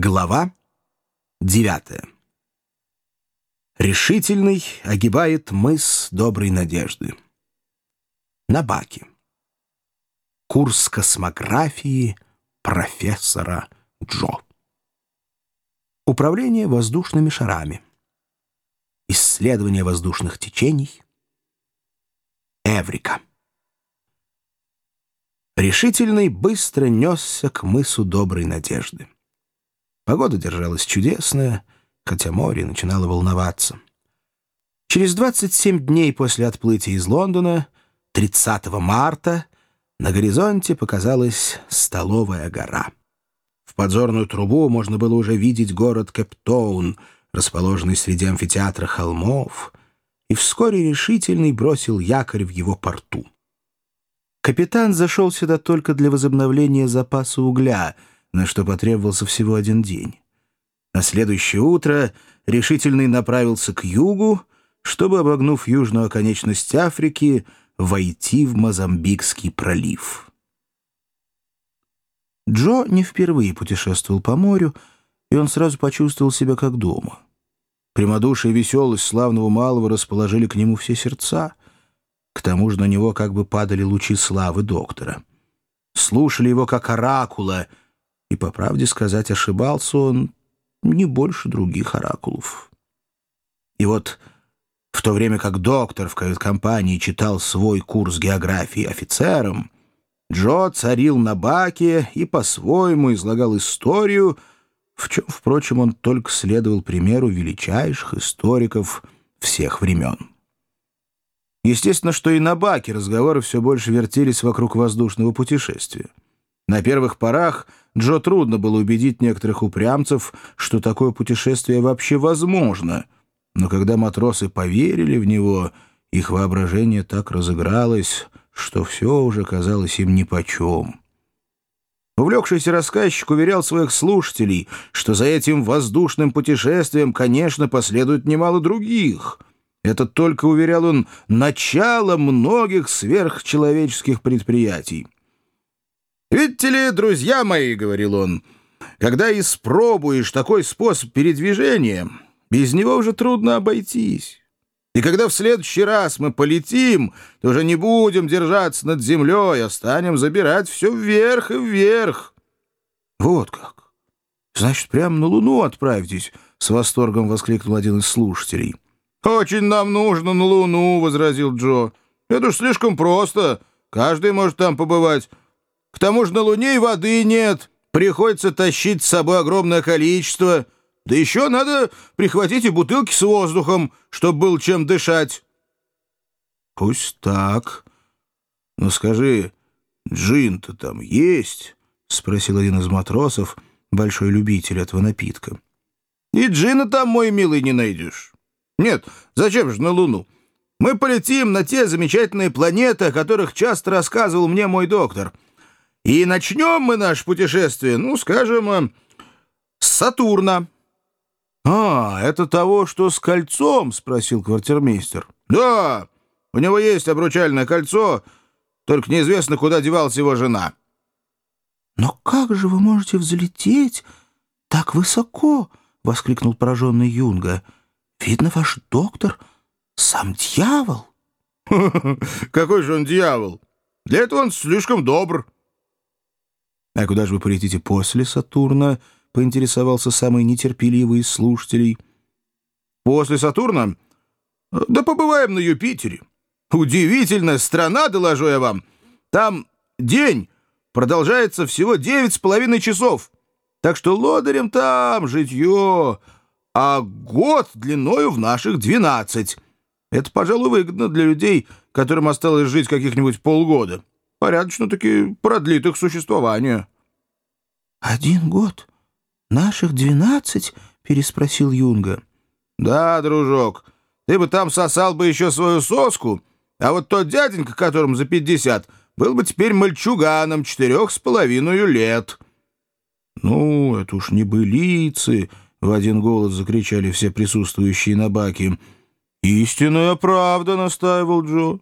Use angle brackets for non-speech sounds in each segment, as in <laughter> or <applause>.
Глава девятая. Решительный огибает мыс Доброй Надежды. На баке. Курс космографии профессора Джо. Управление воздушными шарами. Исследование воздушных течений. Эврика. Решительный быстро несся к мысу Доброй Надежды. Погода держалась чудесная, хотя море начинало волноваться. Через 27 дней после отплытия из Лондона, 30 марта, на горизонте показалась Столовая гора. В подзорную трубу можно было уже видеть город Кэптоун, расположенный среди амфитеатра холмов, и вскоре решительный бросил якорь в его порту. Капитан зашел сюда только для возобновления запаса угля — на что потребовался всего один день. На следующее утро решительный направился к югу, чтобы, обогнув южную оконечность Африки, войти в Мозамбикский пролив. Джо не впервые путешествовал по морю, и он сразу почувствовал себя как дома. Прямодушие и веселость славного малого расположили к нему все сердца. К тому же на него как бы падали лучи славы доктора. Слушали его как оракула — и, по правде сказать, ошибался он не больше других оракулов. И вот в то время как доктор в кают-компании читал свой курс географии офицерам, Джо царил на баке и по-своему излагал историю, в чем, впрочем, он только следовал примеру величайших историков всех времен. Естественно, что и на баке разговоры все больше вертелись вокруг воздушного путешествия. На первых порах Джо трудно было убедить некоторых упрямцев, что такое путешествие вообще возможно. Но когда матросы поверили в него, их воображение так разыгралось, что все уже казалось им нипочем. Увлекшийся рассказчик уверял своих слушателей, что за этим воздушным путешествием, конечно, последует немало других. Это только, уверял он, начало многих сверхчеловеческих предприятий. «Видите ли, друзья мои, — говорил он, — когда испробуешь такой способ передвижения, без него уже трудно обойтись. И когда в следующий раз мы полетим, то уже не будем держаться над землей, а станем забирать все вверх и вверх». «Вот как! Значит, прямо на Луну отправитесь!» — с восторгом воскликнул один из слушателей. «Очень нам нужно на Луну!» — возразил Джо. «Это уж слишком просто. Каждый может там побывать». К тому же на Луне и воды нет. Приходится тащить с собой огромное количество. Да еще надо прихватить и бутылки с воздухом, чтобы был чем дышать. Пусть так. Но скажи, джин-то там есть? Спросил один из матросов, большой любитель этого напитка. И джина там, мой милый, не найдешь. Нет, зачем же на Луну? Мы полетим на те замечательные планеты, о которых часто рассказывал мне мой доктор — и начнем мы наше путешествие, ну, скажем, э, с Сатурна. — А, это того, что с кольцом? — спросил квартирмейстер. — Да, у него есть обручальное кольцо, только неизвестно, куда девалась его жена. — Но как же вы можете взлететь так высоко? — воскликнул пораженный Юнга. — Видно, ваш доктор сам дьявол. <laughs> — Какой же он дьявол? Для этого он слишком добр. — «А куда же вы полетите после Сатурна?» — поинтересовался самый нетерпеливый из слушателей. «После Сатурна? Да побываем на Юпитере. Удивительная страна, доложу я вам. Там день продолжается всего девять с половиной часов. Так что лодырем там житье, а год длиною в наших двенадцать. Это, пожалуй, выгодно для людей, которым осталось жить каких-нибудь полгода» порядочно-таки продлит их существование». «Один год? Наших двенадцать?» — переспросил Юнга. «Да, дружок, ты бы там сосал бы еще свою соску, а вот тот дяденька, которому за пятьдесят, был бы теперь мальчуганом четырех с половиной лет». «Ну, это уж не былицы!» — в один голос закричали все присутствующие на баке. «Истинная правда!» — настаивал Джо.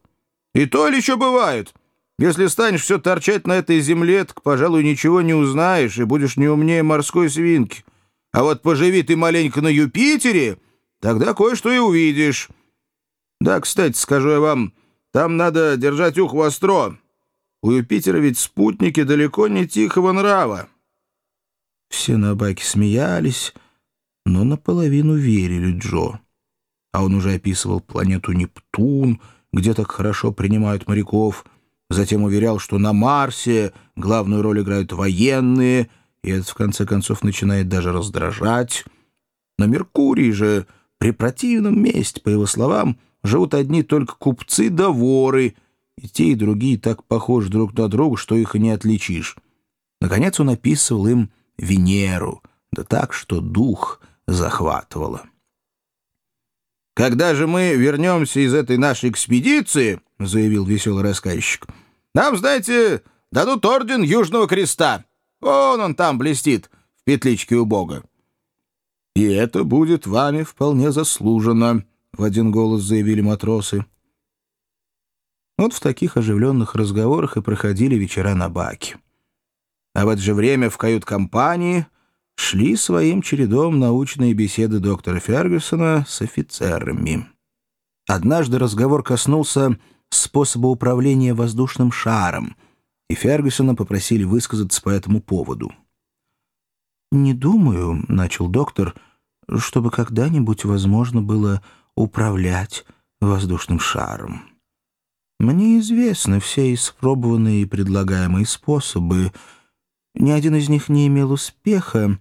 «И то ли еще бывает!» Если станешь все торчать на этой земле, так, пожалуй, ничего не узнаешь и будешь не умнее морской свинки. А вот поживи ты маленько на Юпитере, тогда кое-что и увидишь. Да, кстати, скажу я вам, там надо держать ухо востро. У Юпитера ведь спутники далеко не тихого нрава. Все на баке смеялись, но наполовину верили Джо. А он уже описывал планету Нептун, где так хорошо принимают моряков, затем уверял, что на Марсе главную роль играют военные, и это, в конце концов, начинает даже раздражать. На Меркурии же, при противном месте, по его словам, живут одни только купцы да воры, и те, и другие так похожи друг на друга, что их и не отличишь. Наконец он описывал им Венеру, да так, что дух захватывало. «Когда же мы вернемся из этой нашей экспедиции, — заявил веселый рассказчик, — нам, знаете, дадут орден Южного Креста. Вон он там блестит, в петличке у Бога. И это будет вами вполне заслуженно, — в один голос заявили матросы. Вот в таких оживленных разговорах и проходили вечера на баке. А в это же время в кают-компании шли своим чередом научные беседы доктора Фергюсона с офицерами. Однажды разговор коснулся способа управления воздушным шаром, и Фергюсона попросили высказаться по этому поводу. «Не думаю», — начал доктор, — «чтобы когда-нибудь возможно было управлять воздушным шаром. Мне известны все испробованные и предлагаемые способы — ни один из них не имел успеха,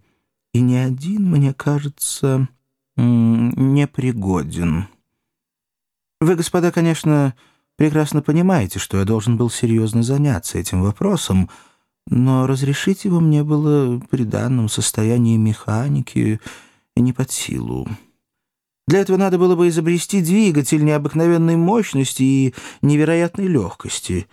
и ни один, мне кажется, непригоден. Вы, господа, конечно, прекрасно понимаете, что я должен был серьезно заняться этим вопросом, но разрешить его мне было при данном состоянии механики не под силу. Для этого надо было бы изобрести двигатель необыкновенной мощности и невероятной легкости.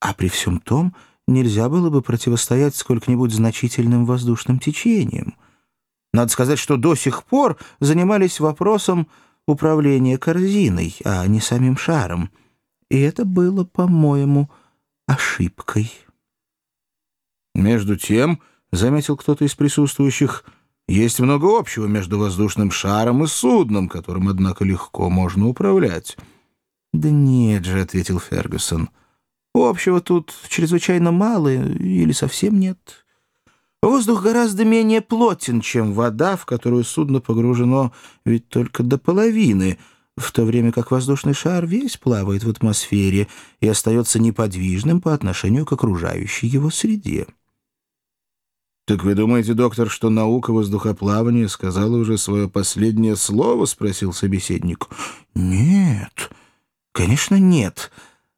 А при всем том нельзя было бы противостоять сколько-нибудь значительным воздушным течениям. Надо сказать, что до сих пор занимались вопросом управления корзиной, а не самим шаром. И это было, по-моему, ошибкой. Между тем, — заметил кто-то из присутствующих, — есть много общего между воздушным шаром и судном, которым, однако, легко можно управлять. — Да нет же, — ответил Фергюсон, — Общего тут чрезвычайно мало или совсем нет. Воздух гораздо менее плотен, чем вода, в которую судно погружено ведь только до половины, в то время как воздушный шар весь плавает в атмосфере и остается неподвижным по отношению к окружающей его среде. «Так вы думаете, доктор, что наука воздухоплавания сказала уже свое последнее слово?» — спросил собеседник. «Нет, конечно, нет»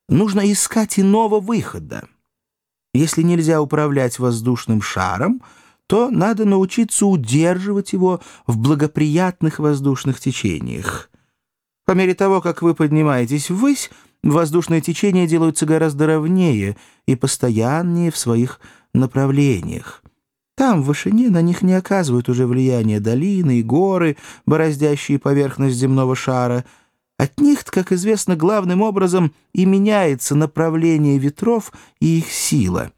нужно искать иного выхода. Если нельзя управлять воздушным шаром, то надо научиться удерживать его в благоприятных воздушных течениях. По мере того, как вы поднимаетесь ввысь, воздушные течения делаются гораздо ровнее и постояннее в своих направлениях. Там, в вышине, на них не оказывают уже влияния долины и горы, бороздящие поверхность земного шара — от них, как известно, главным образом и меняется направление ветров и их сила.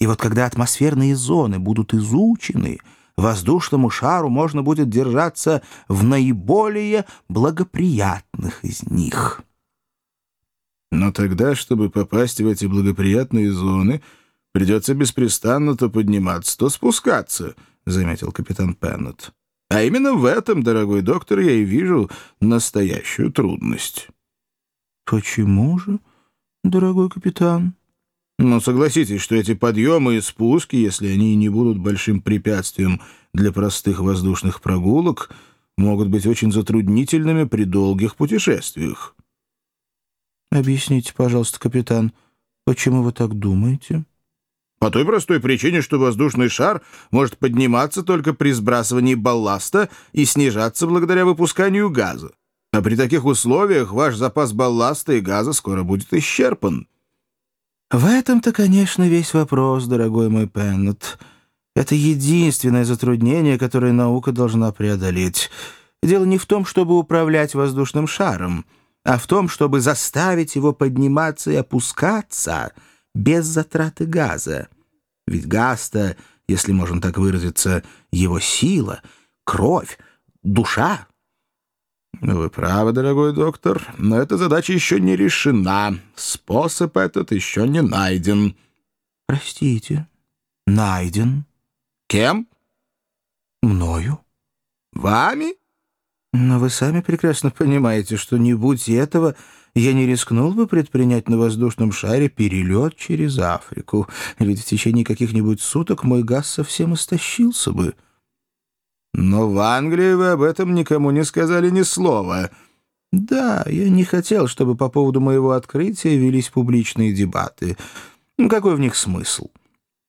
И вот когда атмосферные зоны будут изучены, воздушному шару можно будет держаться в наиболее благоприятных из них. Но тогда, чтобы попасть в эти благоприятные зоны, придется беспрестанно то подниматься, то спускаться, — заметил капитан Пеннет. А именно в этом, дорогой доктор, я и вижу настоящую трудность. Почему же, дорогой капитан? Ну, согласитесь, что эти подъемы и спуски, если они и не будут большим препятствием для простых воздушных прогулок, могут быть очень затруднительными при долгих путешествиях. Объясните, пожалуйста, капитан, почему вы так думаете? По той простой причине, что воздушный шар может подниматься только при сбрасывании балласта и снижаться благодаря выпусканию газа. А при таких условиях ваш запас балласта и газа скоро будет исчерпан. В этом-то, конечно, весь вопрос, дорогой мой Пеннет. Это единственное затруднение, которое наука должна преодолеть. Дело не в том, чтобы управлять воздушным шаром, а в том, чтобы заставить его подниматься и опускаться без затраты газа. Ведь газ-то если можно так выразиться, его сила, кровь, душа. Вы правы, дорогой доктор, но эта задача еще не решена. Способ этот еще не найден. Простите, найден. Кем? Мною. Вами? Но вы сами прекрасно понимаете, что не будь этого, я не рискнул бы предпринять на воздушном шаре перелет через Африку, ведь в течение каких-нибудь суток мой газ совсем истощился бы. Но в Англии вы об этом никому не сказали ни слова. Да, я не хотел, чтобы по поводу моего открытия велись публичные дебаты. Ну, какой в них смысл?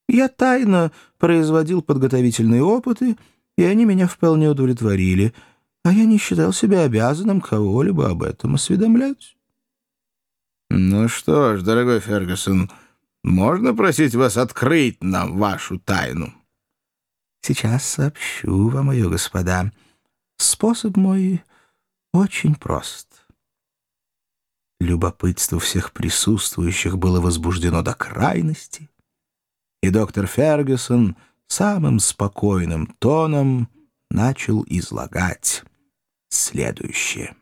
Я тайно производил подготовительные опыты, и они меня вполне удовлетворили — а я не считал себя обязанным кого-либо об этом осведомлять. «Ну что ж, дорогой Фергюсон, можно просить вас открыть нам вашу тайну?» «Сейчас сообщу вам ее, господа. Способ мой очень прост». Любопытство всех присутствующих было возбуждено до крайности, и доктор Фергюсон самым спокойным тоном начал излагать следующее.